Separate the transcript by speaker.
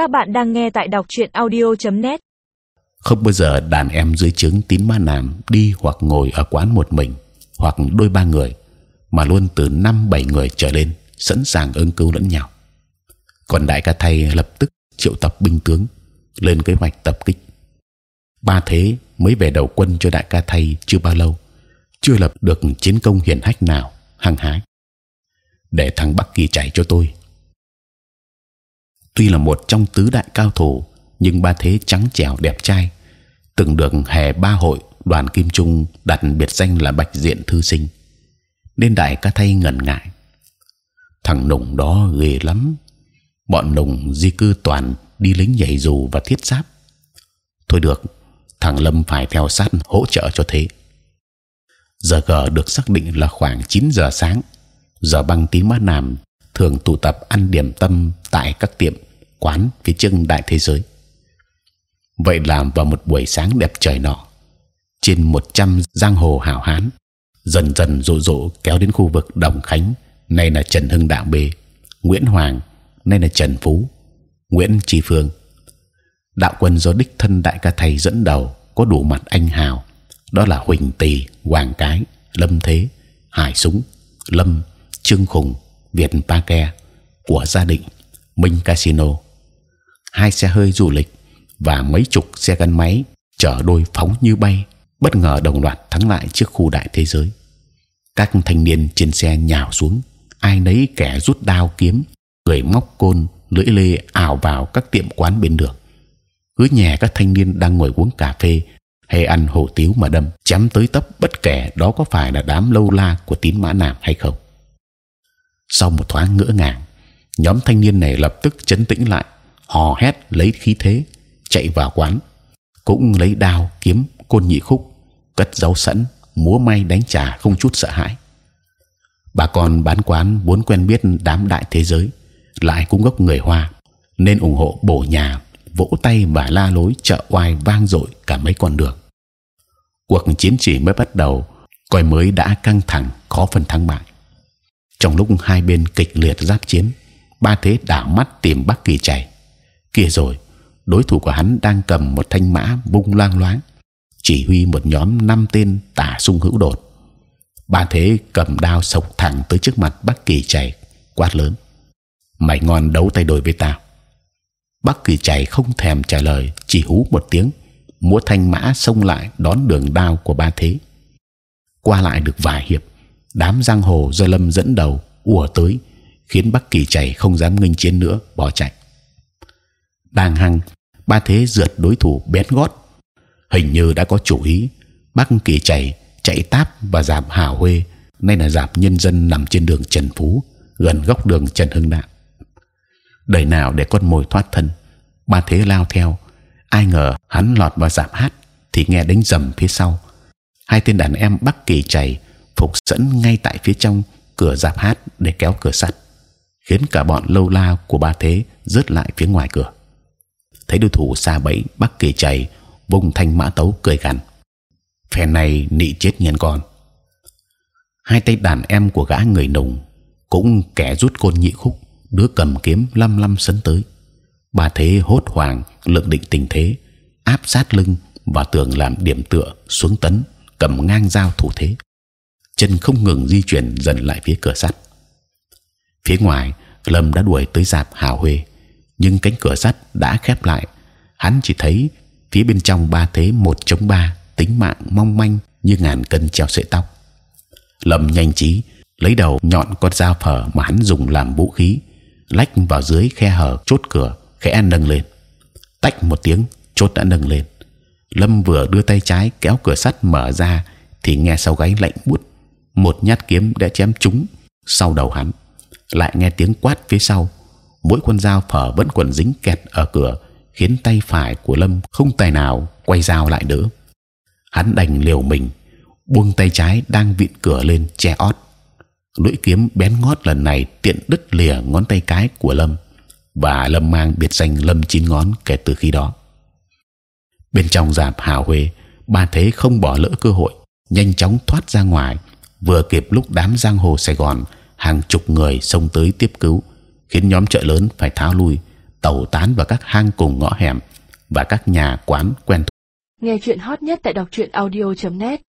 Speaker 1: Các bạn đang nghe tại đọc truyện audio.net.
Speaker 2: Không bao giờ đàn em dưới trướng tín ma nam đi hoặc ngồi ở quán một mình hoặc đôi ba người, mà luôn từ năm bảy người trở lên sẵn sàng ứng cứu lẫn nhau. Còn đại ca thầy lập tức triệu tập binh tướng lên kế hoạch tập kích. Ba thế mới về đầu quân cho đại ca thầy chưa bao lâu, chưa lập được chiến công hiển hách nào hăng hái. Để thằng Bắc Kỳ chạy cho tôi. Tuy là một trong tứ đại cao thủ, nhưng ba thế trắng trẻo đẹp trai, từng được hè ba hội đoàn kim trung đặt biệt danh là bạch diện thư sinh, nên đại ca thay ngần ngại. Thằng nùng đó ghê lắm, bọn nùng di cư toàn đi lính nhảy dù và thiết giáp. Thôi được, thằng lâm phải theo sát hỗ trợ cho thế. giờ gờ được xác định là khoảng 9 giờ sáng. giờ băng tím mát nam thường tụ tập ăn điểm tâm tại các tiệm quán phía chân đại thế giới. Vậy làm vào một buổi sáng đẹp trời nọ, trên 100 giang hồ hảo hán dần dần rộ rộ kéo đến khu vực Đồng Khánh, nay là Trần Hưng Đạo Bê, Nguyễn Hoàng, nay là Trần Phú, Nguyễn Tri Phương. Đạo quân do đích thân đại ca thầy dẫn đầu có đủ mặt anh hào, đó là Huỳnh Tỳ, Hoàng Cái, Lâm Thế, Hải Súng, Lâm, Trương Khùng, Việt Pa Ke của gia đình Minh Casino, hai xe hơi du lịch và mấy chục xe gắn máy chở đôi phóng như bay bất ngờ đồng loạt thắng lại trước khu đại thế giới. Các thanh niên trên xe nhào xuống, ai nấy kẻ rút đao kiếm, người móc côn, lưỡi lê ảo vào các tiệm quán bên đường. cứ nhè các thanh niên đang ngồi uống cà phê hay ăn hủ tiếu mà đâm chém tới tấp bất kể đó có phải là đám lâu la của tín mã nam hay không. Sau một thoáng ngỡ ngàng, nhóm thanh niên này lập tức chấn tĩnh lại, hò hét lấy khí thế, chạy vào quán, cũng lấy đao kiếm côn nhị khúc, cất giấu sẵn, múa may đánh trả không chút sợ hãi. Bà con bán quán muốn quen biết đám đại thế giới, lại cũng gốc người Hoa, nên ủng hộ bổ nhà, vỗ tay và la lối chợ oai vang dội cả mấy con đường. Cuộc chiến chỉ mới bắt đầu, coi mới đã căng thẳng, khó phân thắng bại. Trong lúc hai bên kịch liệt giáp chiến, ba thế đảo mắt tìm bắc kỳ chảy kia rồi, đối thủ của hắn đang cầm một thanh mã bung loang loáng, chỉ huy một nhóm năm tên tả sung hữu đột. Ba thế cầm đao sộc thẳng tới trước mặt bắc kỳ chạy quát lớn, mày ngon đấu tay đôi với tao. Bắc kỳ chạy không thèm trả lời, chỉ hú một tiếng, múa thanh mã xông lại đón đường đao của ba thế. Qua lại được vài hiệp, đám giang hồ do lâm dẫn đầu ùa tới, khiến bắc kỳ chạy không dám nghinh chiến nữa, bỏ chạy đang hăng, ba thế rượt đối thủ bén gót. Hình như đã có chủ ý bắc kỳ chạy chạy táp và giảm hào huê, nay là giảm nhân dân nằm trên đường trần phú, gần góc đường trần hưng đạo. Đời nào để con mồi thoát thân, ba thế lao theo. Ai ngờ hắn lọt vào giảm hát thì nghe đánh dầm phía sau. Hai tên đàn em bắc kỳ chạy, phục sẵn ngay tại phía trong cửa giảm hát để kéo cửa sắt, khiến cả bọn lâu la của ba thế rớt lại phía ngoài cửa thấy đối thủ xa bẫy bắc kỳ chạy, vùng thanh mã tấu cười gằn. Phe này nị chết nhân con. Hai tay đàn em của gã người nùng cũng kẻ rút côn nhị khúc, đứa cầm kiếm lăm lăm sấn tới. Bà thế hốt hoảng, lượng định tình thế, áp sát lưng và tường làm điểm tựa xuống tấn, cầm ngang dao thủ thế. Chân không ngừng di chuyển dần lại phía cửa sắt. Phía ngoài, lâm đã đuổi tới dạp hào huê nhưng cánh cửa sắt đã khép lại. Hắn chỉ thấy phía bên trong ba thế một chống ba, tính mạng mong manh như ngàn cân treo sợi tóc. Lâm nhanh trí lấy đầu nhọn con dao phở mà hắn dùng làm vũ khí, lách vào dưới khe hở chốt cửa, khẽ nâng lên. Tách một tiếng, chốt đã nâng lên. Lâm vừa đưa tay trái kéo cửa sắt mở ra thì nghe sau gáy lạnh buốt. Một nhát kiếm đã chém trúng sau đầu hắn. Lại nghe tiếng quát phía sau mỗi con dao phở vẫn còn dính kẹt ở cửa, khiến tay phải của lâm không tài nào quay dao lại đỡ. Hắn đành liều mình, buông tay trái đang vịn cửa lên che ót. Lưỡi kiếm bén ngót lần này tiện đứt lìa ngón tay cái của lâm, và lâm mang biệt danh lâm chín ngón kể từ khi đó. Bên trong dạp hào huê, ba thế không bỏ lỡ cơ hội, nhanh chóng thoát ra ngoài, vừa kịp lúc đám giang hồ Sài Gòn, hàng chục người xông tới tiếp cứu khiến nhóm chợ lớn phải tháo lui tẩu tán vào các hang cùng ngõ hẻm và các nhà quán quen thuộc.
Speaker 1: Nghe chuyện hot nhất tại đọc truyện audio.net